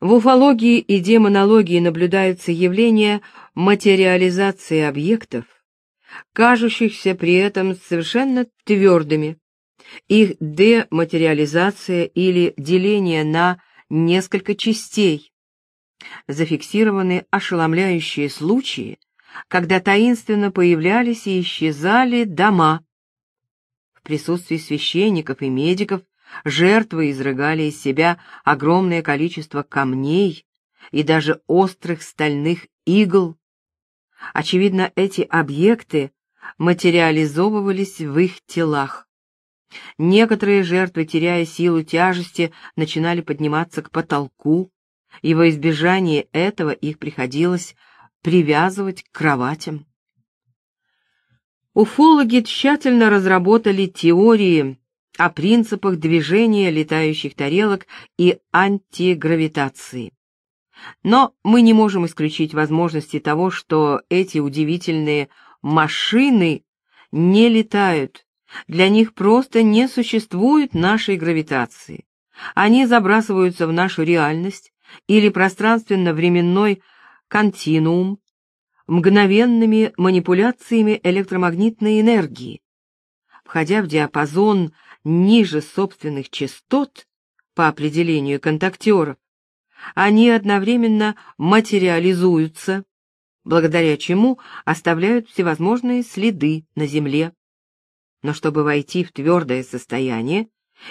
В уфологии и демонологии наблюдается явление материализации объектов, кажущихся при этом совершенно твердыми. Их дематериализация или деление на несколько частей. Зафиксированы ошеломляющие случаи, когда таинственно появлялись и исчезали дома. В присутствии священников и медиков жертвы изрыгали из себя огромное количество камней и даже острых стальных игл. Очевидно, эти объекты материализовывались в их телах. Некоторые жертвы, теряя силу тяжести, начинали подниматься к потолку, и во избежание этого их приходилось привязывать к кроватям. Уфологи тщательно разработали теории о принципах движения летающих тарелок и антигравитации. Но мы не можем исключить возможности того, что эти удивительные машины не летают, для них просто не существует нашей гравитации. Они забрасываются в нашу реальность или пространственно-временной континуум мгновенными манипуляциями электромагнитной энергии. Входя в диапазон ниже собственных частот по определению контактеров, они одновременно материализуются, благодаря чему оставляют всевозможные следы на Земле. Но чтобы войти в твердое состояние,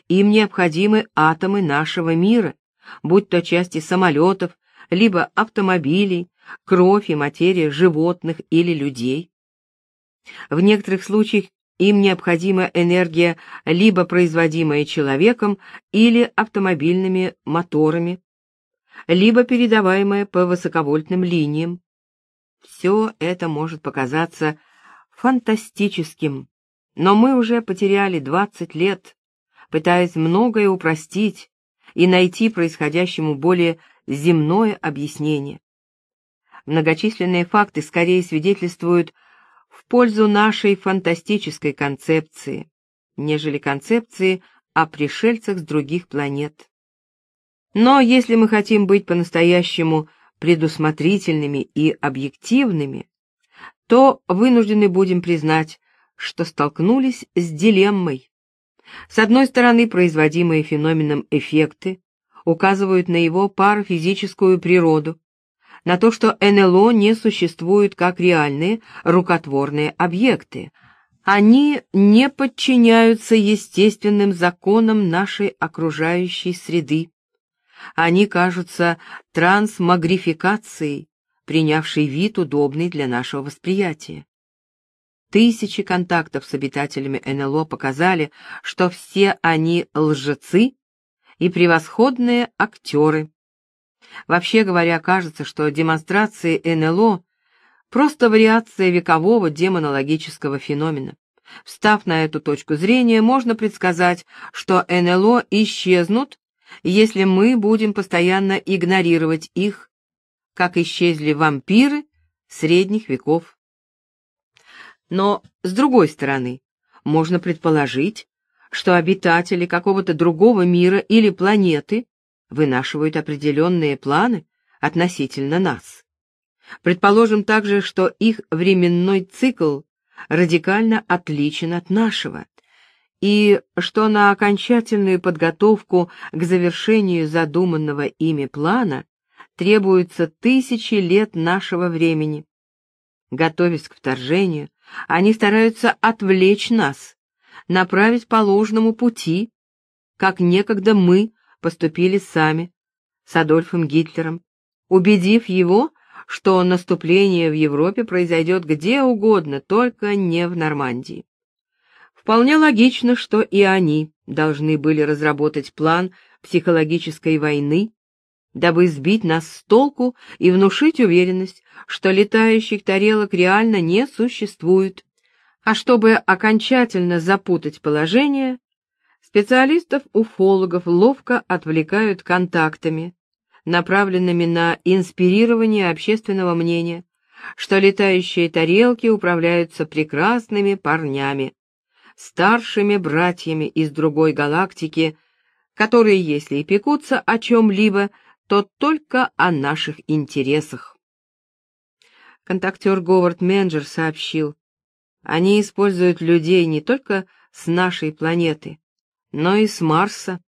им необходимы атомы нашего мира, будь то части самолетов, либо автомобилей, кровь и материя животных или людей. В некоторых случаях им необходима энергия, либо производимая человеком или автомобильными моторами, либо передаваемая по высоковольтным линиям. Все это может показаться фантастическим, но мы уже потеряли 20 лет, пытаясь многое упростить и найти происходящему более земное объяснение. Многочисленные факты скорее свидетельствуют пользу нашей фантастической концепции, нежели концепции о пришельцах с других планет. Но если мы хотим быть по-настоящему предусмотрительными и объективными, то вынуждены будем признать, что столкнулись с дилеммой. С одной стороны, производимые феноменом эффекты указывают на его парафизическую природу, на то, что НЛО не существуют как реальные рукотворные объекты. Они не подчиняются естественным законам нашей окружающей среды. Они кажутся трансмагрификацией, принявшей вид удобный для нашего восприятия. Тысячи контактов с обитателями НЛО показали, что все они лжецы и превосходные актеры. Вообще говоря, кажется, что демонстрации НЛО — просто вариация векового демонологического феномена. Встав на эту точку зрения, можно предсказать, что НЛО исчезнут, если мы будем постоянно игнорировать их, как исчезли вампиры средних веков. Но, с другой стороны, можно предположить, что обитатели какого-то другого мира или планеты вынашивают определенные планы относительно нас. Предположим также, что их временной цикл радикально отличен от нашего, и что на окончательную подготовку к завершению задуманного ими плана требуются тысячи лет нашего времени. Готовясь к вторжению, они стараются отвлечь нас, направить по ложному пути, как некогда мы поступили сами с Адольфом Гитлером, убедив его, что наступление в Европе произойдет где угодно, только не в Нормандии. Вполне логично, что и они должны были разработать план психологической войны, дабы сбить нас с толку и внушить уверенность, что летающих тарелок реально не существует. А чтобы окончательно запутать положение, Специалистов-уфологов ловко отвлекают контактами, направленными на инспирирование общественного мнения, что летающие тарелки управляются прекрасными парнями, старшими братьями из другой галактики, которые, если и пекутся о чем-либо, то только о наших интересах. Контактер Говард Менджер сообщил, они используют людей не только с нашей планеты, но и с Марса,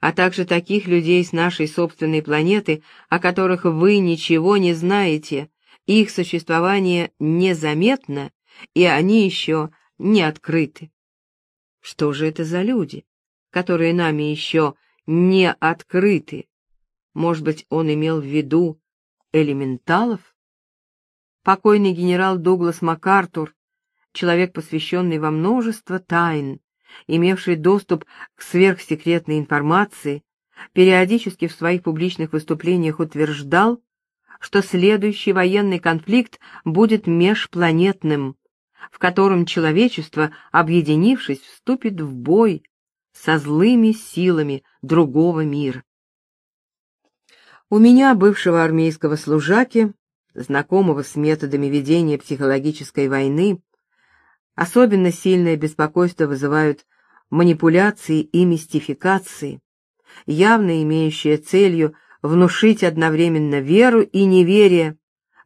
а также таких людей с нашей собственной планеты, о которых вы ничего не знаете, их существование незаметно, и они еще не открыты. Что же это за люди, которые нами еще не открыты? Может быть, он имел в виду элементалов? Покойный генерал Дуглас МакАртур, человек, посвященный во множество тайн, имевший доступ к сверхсекретной информации, периодически в своих публичных выступлениях утверждал, что следующий военный конфликт будет межпланетным, в котором человечество, объединившись, вступит в бой со злыми силами другого мира. У меня, бывшего армейского служаки, знакомого с методами ведения психологической войны, особенно сильное беспокойство вызывают манипуляции и мистификации, явно имеющие целью внушить одновременно веру и неверие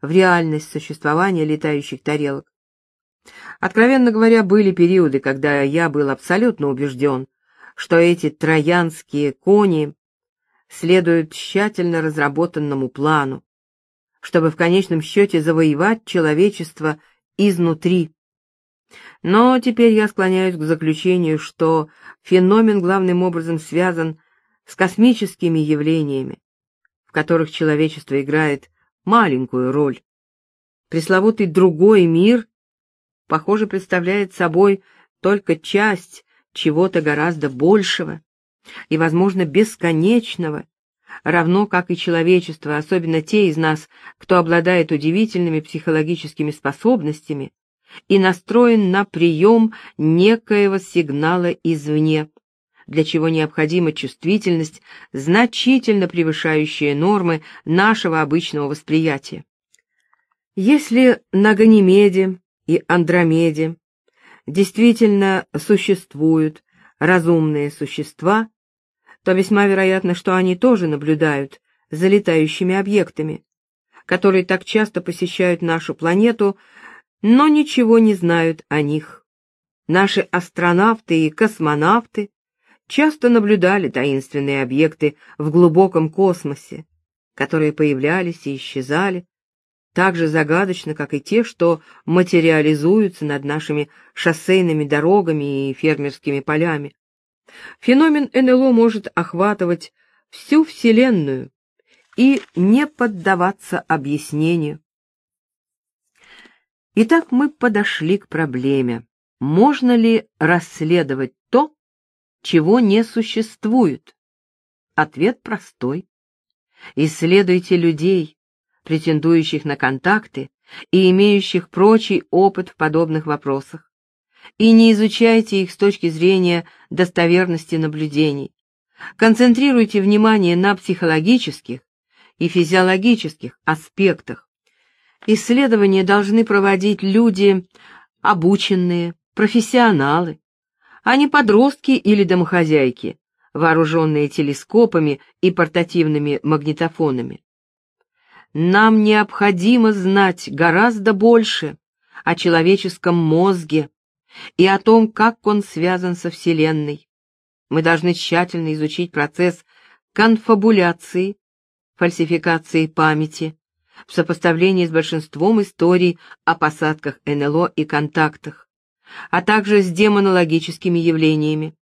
в реальность существования летающих тарелок. Откровенно говоря, были периоды, когда я был абсолютно убежден, что эти троянские кони следуют тщательно разработанному плану, чтобы в конечном счете завоевать человечество изнутри. Но теперь я склоняюсь к заключению, что феномен главным образом связан с космическими явлениями, в которых человечество играет маленькую роль. Пресловутый другой мир, похоже, представляет собой только часть чего-то гораздо большего и, возможно, бесконечного, равно как и человечество, особенно те из нас, кто обладает удивительными психологическими способностями и настроен на прием некоего сигнала извне, для чего необходима чувствительность, значительно превышающая нормы нашего обычного восприятия. Если на Ганимеде и Андромеде действительно существуют разумные существа, то весьма вероятно, что они тоже наблюдают за летающими объектами, которые так часто посещают нашу планету, но ничего не знают о них. Наши астронавты и космонавты часто наблюдали таинственные объекты в глубоком космосе, которые появлялись и исчезали, так же загадочно, как и те, что материализуются над нашими шоссейными дорогами и фермерскими полями. Феномен НЛО может охватывать всю Вселенную и не поддаваться объяснению. Итак, мы подошли к проблеме. Можно ли расследовать то, чего не существует? Ответ простой. Исследуйте людей, претендующих на контакты и имеющих прочий опыт в подобных вопросах и не изучайте их с точки зрения достоверности наблюдений. Концентрируйте внимание на психологических и физиологических аспектах. Исследования должны проводить люди обученные, профессионалы, а не подростки или домохозяйки, вооруженные телескопами и портативными магнитофонами. Нам необходимо знать гораздо больше о человеческом мозге, и о том, как он связан со Вселенной. Мы должны тщательно изучить процесс конфабуляции, фальсификации памяти, в сопоставлении с большинством историй о посадках НЛО и контактах, а также с демонологическими явлениями.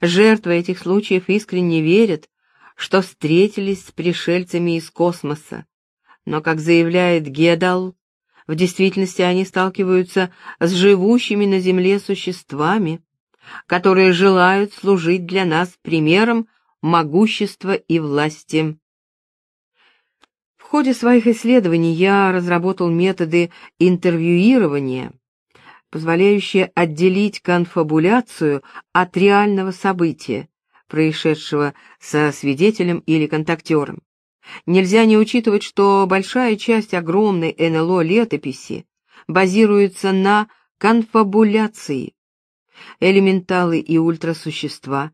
Жертвы этих случаев искренне верят, что встретились с пришельцами из космоса, но, как заявляет Гедал, в действительности они сталкиваются с живущими на земле существами, которые желают служить для нас примером могущества и власти. Ходе своих исследований я разработал методы интервьюирования, позволяющие отделить конфабуляцию от реального события, происшедшего со свидетелем или контактером. Нельзя не учитывать, что большая часть огромной НЛО летописи базируется на конфабуляции. Элементалы и ультрасущества,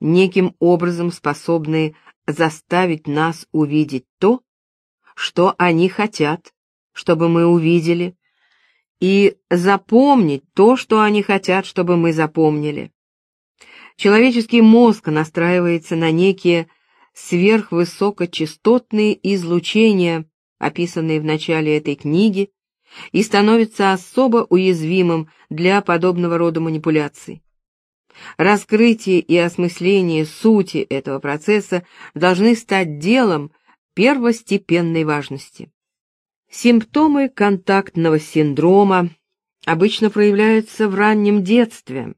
неким образом способные заставить нас увидеть то, что они хотят, чтобы мы увидели, и запомнить то, что они хотят, чтобы мы запомнили. Человеческий мозг настраивается на некие сверхвысокочастотные излучения, описанные в начале этой книги, и становится особо уязвимым для подобного рода манипуляций. Раскрытие и осмысление сути этого процесса должны стать делом первостепенной важности. Симптомы контактного синдрома обычно проявляются в раннем детстве,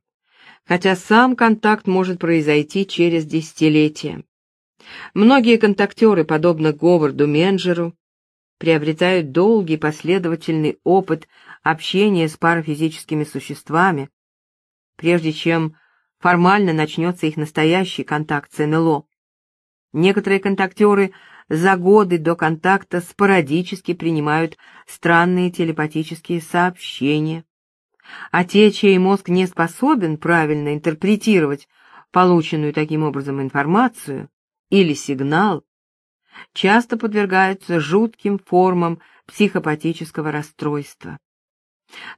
хотя сам контакт может произойти через десятилетия. Многие контактеры, подобно Говарду Менджеру, приобретают долгий последовательный опыт общения с парафизическими существами, прежде чем формально начнется их настоящий контакт с НЛО. Некоторые контактеры за годы до контакта спорадически принимают странные телепатические сообщения, а те, чей мозг не способен правильно интерпретировать полученную таким образом информацию или сигнал, часто подвергаются жутким формам психопатического расстройства.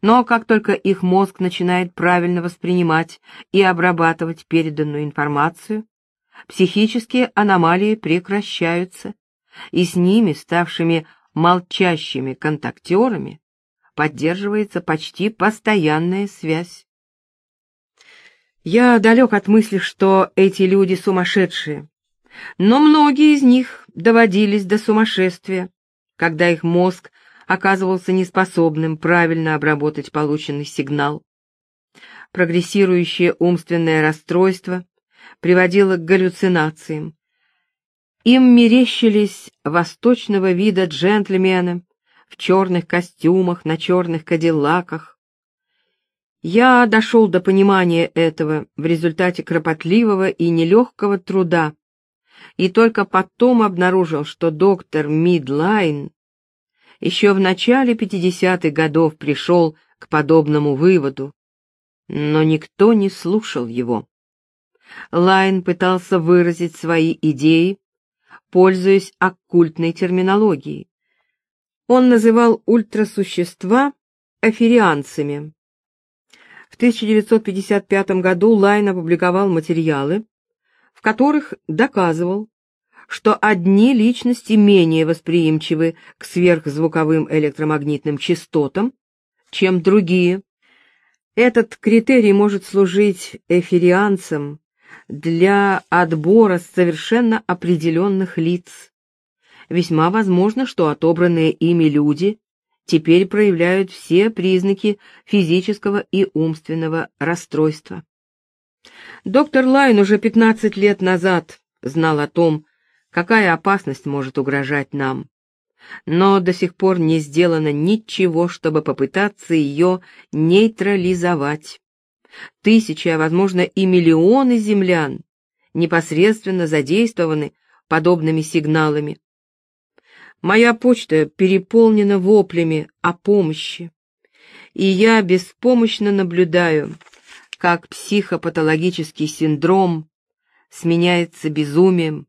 Но как только их мозг начинает правильно воспринимать и обрабатывать переданную информацию, психические аномалии прекращаются, и с ними, ставшими молчащими контактерами, поддерживается почти постоянная связь. Я далек от мысли, что эти люди сумасшедшие, но многие из них доводились до сумасшествия, когда их мозг оказывался неспособным правильно обработать полученный сигнал. Прогрессирующее умственное расстройство приводило к галлюцинациям. Им мерещились восточного вида джентльмены в черных костюмах, на черных кадиллаках. Я дошел до понимания этого в результате кропотливого и нелегкого труда, и только потом обнаружил, что доктор Мидлайн еще в начале 50-х годов пришел к подобному выводу, но никто не слушал его. Лайн пытался выразить свои идеи, пользуясь оккультной терминологией. Он называл ультрасущества эфирианцами. В 1955 году Лайн опубликовал материалы, в которых доказывал, что одни личности менее восприимчивы к сверхзвуковым электромагнитным частотам, чем другие. Этот критерий может служить эфирианцам для отбора совершенно определенных лиц. Весьма возможно, что отобранные ими люди теперь проявляют все признаки физического и умственного расстройства. Доктор Лайн уже 15 лет назад знал о том, какая опасность может угрожать нам, но до сих пор не сделано ничего, чтобы попытаться ее нейтрализовать. Тысячи, а возможно и миллионы землян непосредственно задействованы подобными сигналами. Моя почта переполнена воплями о помощи, и я беспомощно наблюдаю, как психопатологический синдром сменяется безумием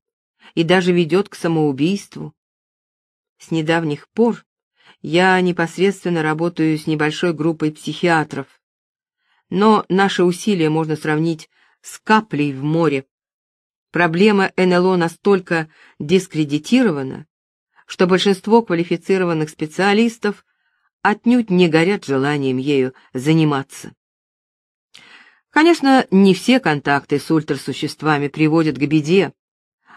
и даже ведет к самоубийству. С недавних пор я непосредственно работаю с небольшой группой психиатров, но наши усилия можно сравнить с каплей в море. Проблема НЛО настолько дискредитирована, что большинство квалифицированных специалистов отнюдь не горят желанием ею заниматься. Конечно, не все контакты с ультрасуществами приводят к беде.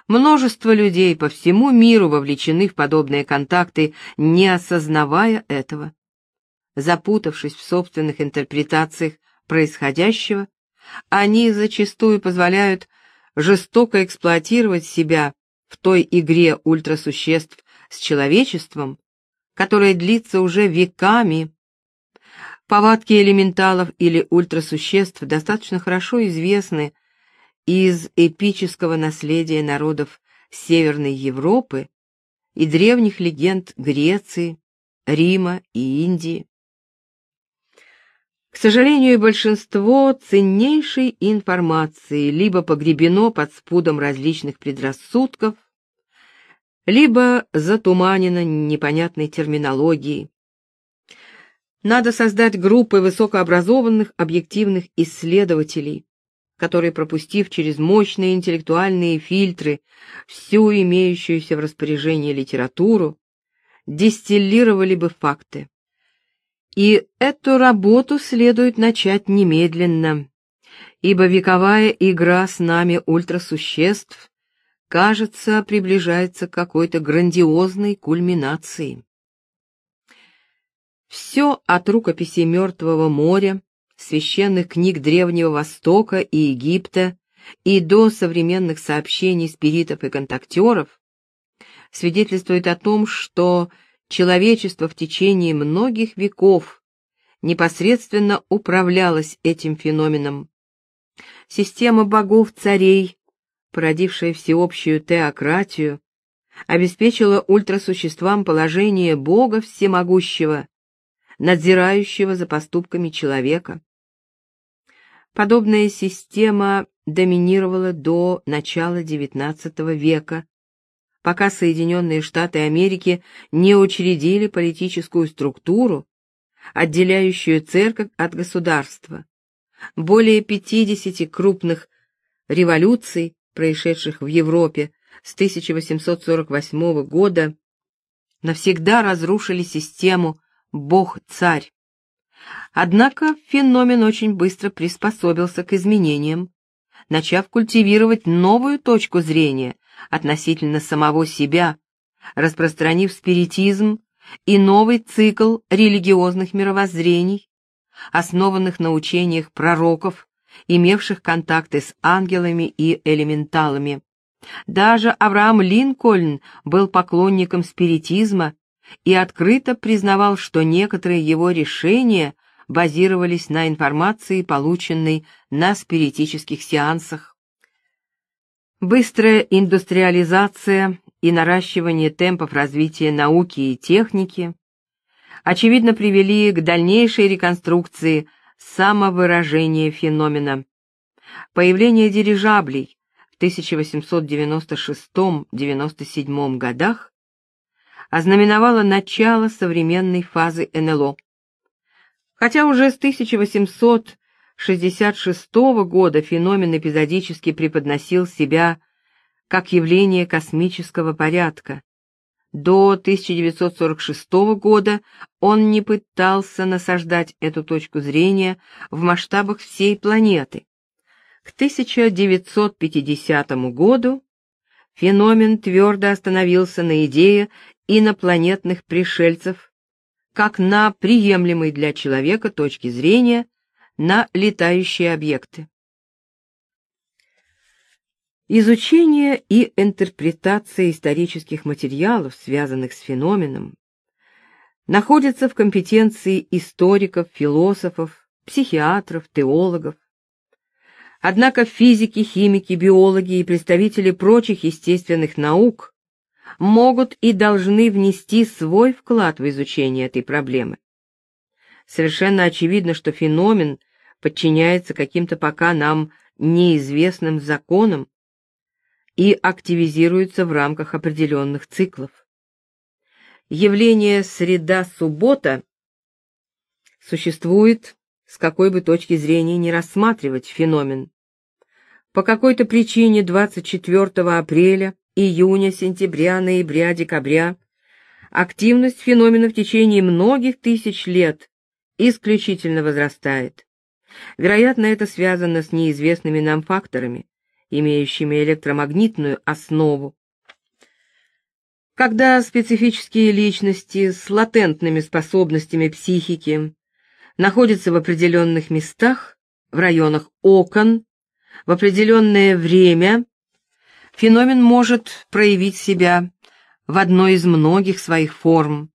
Множество людей по всему миру вовлечены в подобные контакты, не осознавая этого. Запутавшись в собственных интерпретациях происходящего, они зачастую позволяют жестоко эксплуатировать себя в той игре ультрасуществ с человечеством, которая длится уже веками Повадки элементалов или ультрасуществ достаточно хорошо известны из эпического наследия народов Северной Европы и древних легенд Греции, Рима и Индии. К сожалению, большинство ценнейшей информации либо погребено под спудом различных предрассудков, либо затуманено непонятной терминологией. Надо создать группы высокообразованных объективных исследователей, которые, пропустив через мощные интеллектуальные фильтры всю имеющуюся в распоряжении литературу, дистиллировали бы факты. И эту работу следует начать немедленно, ибо вековая игра с нами ультрасуществ, кажется, приближается к какой-то грандиозной кульминации. Все от рукописей Мертвого моря, священных книг Древнего Востока и Египта и до современных сообщений спиритов и контактеров свидетельствует о том, что человечество в течение многих веков непосредственно управлялось этим феноменом. Система богов-царей, породившая всеобщую теократию, обеспечила ультрасуществам положение Бога Всемогущего, надзирающего за поступками человека. Подобная система доминировала до начала XIX века, пока Соединенные Штаты Америки не учредили политическую структуру, отделяющую церковь от государства. Более 50 крупных революций, происшедших в Европе с 1848 года, навсегда разрушили систему «Бог-царь». Однако феномен очень быстро приспособился к изменениям, начав культивировать новую точку зрения, относительно самого себя, распространив спиритизм и новый цикл религиозных мировоззрений, основанных на учениях пророков, имевших контакты с ангелами и элементалами. Даже Авраам Линкольн был поклонником спиритизма и открыто признавал, что некоторые его решения базировались на информации, полученной на спиритических сеансах. Быстрая индустриализация и наращивание темпов развития науки и техники очевидно привели к дальнейшей реконструкции самовыражения феномена. Появление дирижаблей в 1896-97 годах ознаменовало начало современной фазы НЛО. Хотя уже с 1800 1966 года феномен эпизодически преподносил себя как явление космического порядка. До 1946 года он не пытался насаждать эту точку зрения в масштабах всей планеты. К 1950 году феномен твердо остановился на идее инопланетных пришельцев как на приемлемой для человека точке зрения на летающие объекты. Изучение и интерпретация исторических материалов, связанных с феноменом, находится в компетенции историков, философов, психиатров, теологов. Однако физики, химики, биологи и представители прочих естественных наук могут и должны внести свой вклад в изучение этой проблемы. Совершенно очевидно, что феномен подчиняется каким-то пока нам неизвестным законам и активизируется в рамках определенных циклов. Явление «среда-суббота» существует, с какой бы точки зрения не рассматривать феномен. По какой-то причине 24 апреля, июня, сентября, ноября, декабря активность феномена в течение многих тысяч лет исключительно возрастает. Вероятно, это связано с неизвестными нам факторами, имеющими электромагнитную основу. Когда специфические личности с латентными способностями психики находятся в определенных местах, в районах окон, в определенное время, феномен может проявить себя в одной из многих своих форм.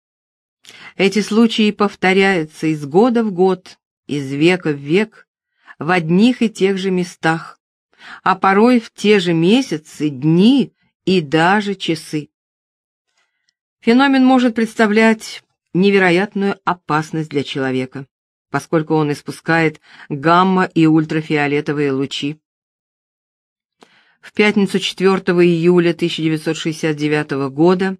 Эти случаи повторяются из года в год, из века в век в одних и тех же местах, а порой в те же месяцы, дни и даже часы. Феномен может представлять невероятную опасность для человека. поскольку он испускает гамма- и ультрафиолетовые лучи. В пятницу 4 июля 1969 года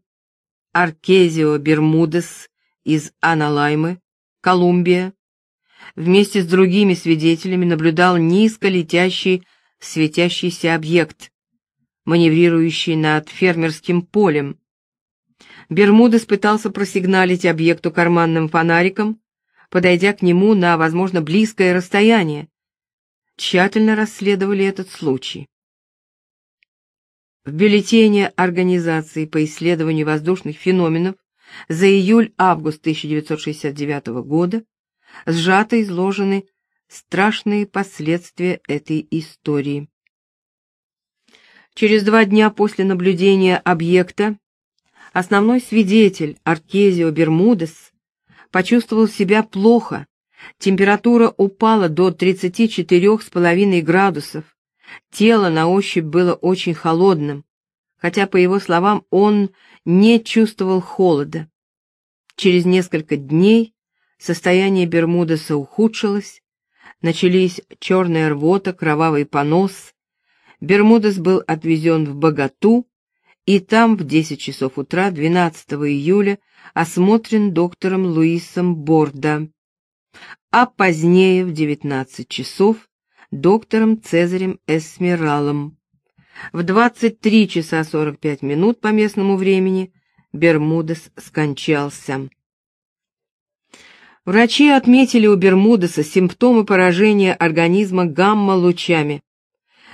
Аркезио Бермудес из Аналаймы, Колумбия, вместе с другими свидетелями наблюдал низко летящий светящийся объект, маневрирующий над фермерским полем. Бермудес пытался просигналить объекту карманным фонариком, подойдя к нему на, возможно, близкое расстояние. Тщательно расследовали этот случай. В бюллетене Организации по исследованию воздушных феноменов за июль-август 1969 года сжато изложены страшные последствия этой истории. Через два дня после наблюдения объекта основной свидетель Аркезио Бермудес почувствовал себя плохо. Температура упала до 34,5 градусов, Тело на ощупь было очень холодным, хотя, по его словам, он не чувствовал холода. Через несколько дней состояние Бермудеса ухудшилось, начались черная рвота, кровавый понос. Бермудес был отвезен в Богату, и там в 10 часов утра 12 июля осмотрен доктором Луисом Борда, а позднее в 19 часов доктором Цезарем Эсмералом. В 23 часа 45 минут по местному времени Бермудес скончался. Врачи отметили у Бермудеса симптомы поражения организма гамма-лучами.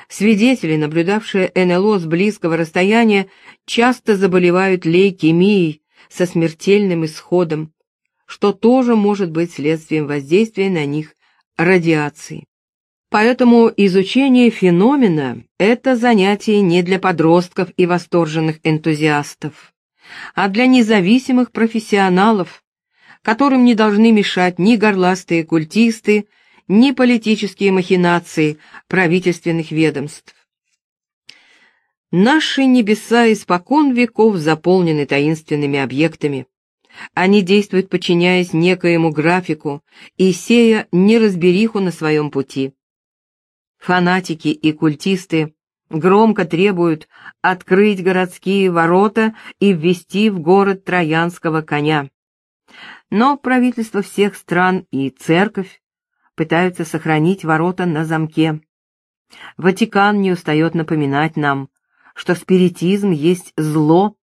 Свидетели, наблюдавшие НЛО с близкого расстояния, часто заболевают лейкемией со смертельным исходом, что тоже может быть следствием воздействия на них радиации. Поэтому изучение феномена – это занятие не для подростков и восторженных энтузиастов, а для независимых профессионалов, которым не должны мешать ни горластые культисты, ни политические махинации правительственных ведомств. Наши небеса испокон веков заполнены таинственными объектами. Они действуют, подчиняясь некоему графику и сея неразбериху на своем пути. Фанатики и культисты громко требуют открыть городские ворота и ввести в город троянского коня. Но правительство всех стран и церковь пытаются сохранить ворота на замке. Ватикан не устает напоминать нам, что спиритизм есть зло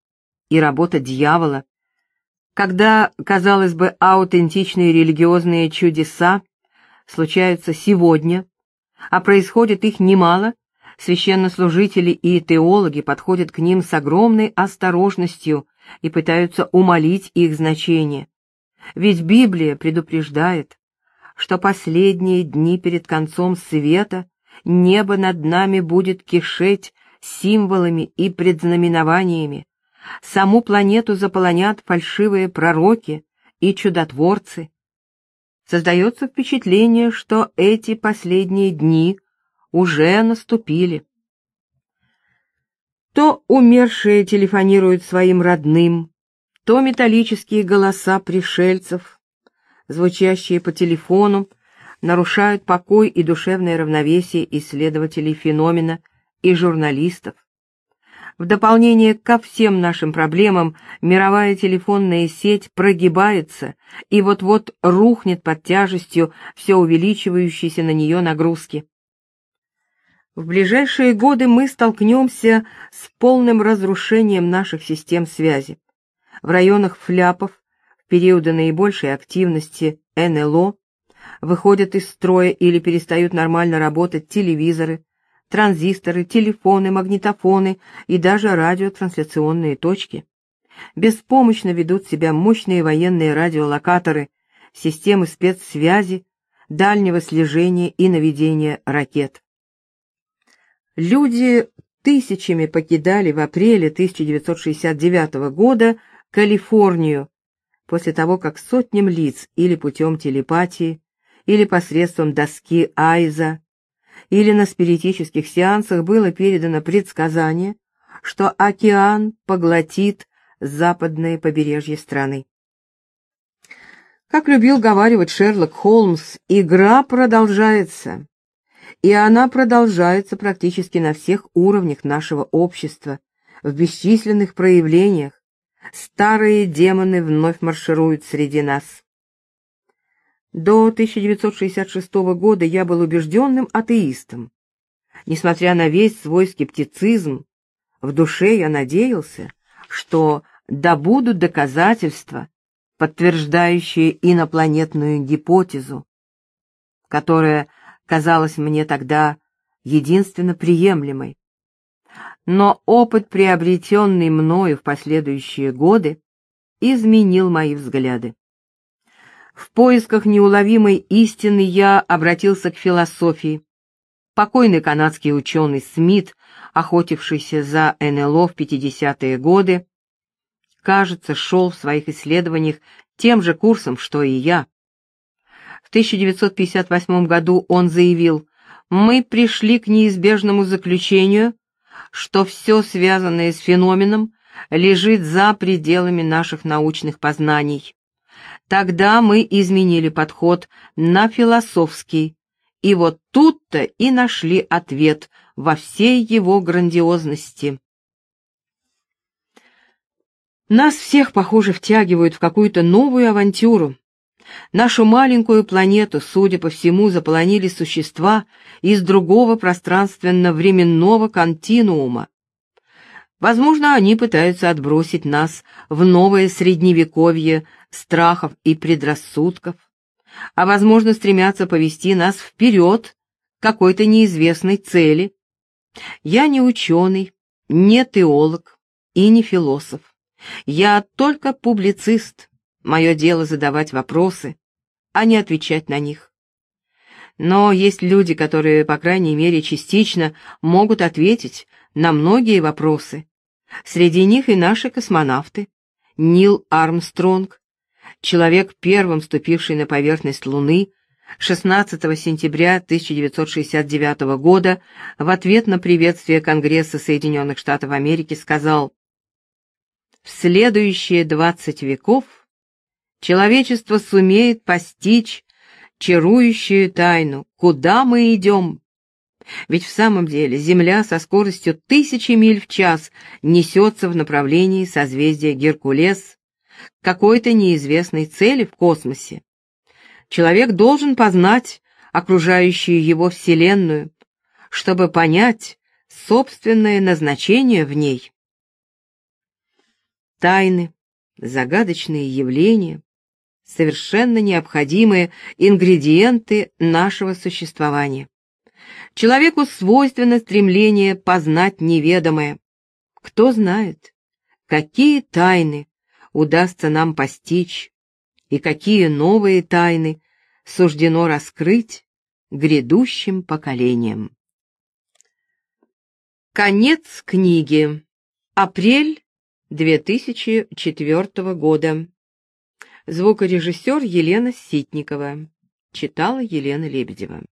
и работа дьявола. Когда, казалось бы, аутентичные религиозные чудеса случаются сегодня, а происходит их немало, священнослужители и теологи подходят к ним с огромной осторожностью и пытаются умолить их значение. Ведь Библия предупреждает, что последние дни перед концом света небо над нами будет кишеть символами и предзнаменованиями, саму планету заполонят фальшивые пророки и чудотворцы, Создается впечатление, что эти последние дни уже наступили. То умершие телефонируют своим родным, то металлические голоса пришельцев, звучащие по телефону, нарушают покой и душевное равновесие исследователей феномена и журналистов. В дополнение ко всем нашим проблемам мировая телефонная сеть прогибается и вот-вот рухнет под тяжестью все увеличивающейся на нее нагрузки. В ближайшие годы мы столкнемся с полным разрушением наших систем связи. В районах фляпов в периоды наибольшей активности НЛО выходят из строя или перестают нормально работать телевизоры, транзисторы, телефоны, магнитофоны и даже радиотрансляционные точки. Беспомощно ведут себя мощные военные радиолокаторы, системы спецсвязи, дальнего слежения и наведения ракет. Люди тысячами покидали в апреле 1969 года Калифорнию после того, как сотням лиц или путем телепатии, или посредством доски Айза или на спиритических сеансах было передано предсказание, что океан поглотит западное побережье страны. Как любил говаривать Шерлок Холмс, игра продолжается. И она продолжается практически на всех уровнях нашего общества, в бесчисленных проявлениях. Старые демоны вновь маршируют среди нас. До 1966 года я был убежденным атеистом. Несмотря на весь свой скептицизм, в душе я надеялся, что добудут доказательства, подтверждающие инопланетную гипотезу, которая казалась мне тогда единственно приемлемой. Но опыт, приобретенный мною в последующие годы, изменил мои взгляды. В поисках неуловимой истины я обратился к философии. Покойный канадский ученый Смит, охотившийся за НЛО в 50-е годы, кажется, шел в своих исследованиях тем же курсом, что и я. В 1958 году он заявил, «Мы пришли к неизбежному заключению, что все связанное с феноменом лежит за пределами наших научных познаний. Тогда мы изменили подход на философский, и вот тут-то и нашли ответ во всей его грандиозности. Нас всех, похоже, втягивают в какую-то новую авантюру. Нашу маленькую планету, судя по всему, заполонили существа из другого пространственно-временного континуума. Возможно, они пытаются отбросить нас в новое средневековье страхов и предрассудков, а, возможно, стремятся повести нас вперед к какой-то неизвестной цели. Я не ученый, не теолог и не философ. Я только публицист. Мое дело задавать вопросы, а не отвечать на них. Но есть люди, которые, по крайней мере, частично могут ответить на многие вопросы. Среди них и наши космонавты. Нил Армстронг, человек, первым ступивший на поверхность Луны, 16 сентября 1969 года в ответ на приветствие Конгресса Соединенных Штатов Америки сказал «В следующие 20 веков человечество сумеет постичь чарующую тайну, куда мы идем, ведь в самом деле Земля со скоростью тысячи миль в час несется в направлении созвездия Геркулес какой-то неизвестной цели в космосе. Человек должен познать окружающую его Вселенную, чтобы понять собственное назначение в ней. Тайны, загадочные явления, совершенно необходимые ингредиенты нашего существования. Человеку свойственно стремление познать неведомое. Кто знает, какие тайны удастся нам постичь и какие новые тайны суждено раскрыть грядущим поколениям. Конец книги. Апрель 2004 года. Звукорежиссер Елена Ситникова. Читала Елена Лебедева.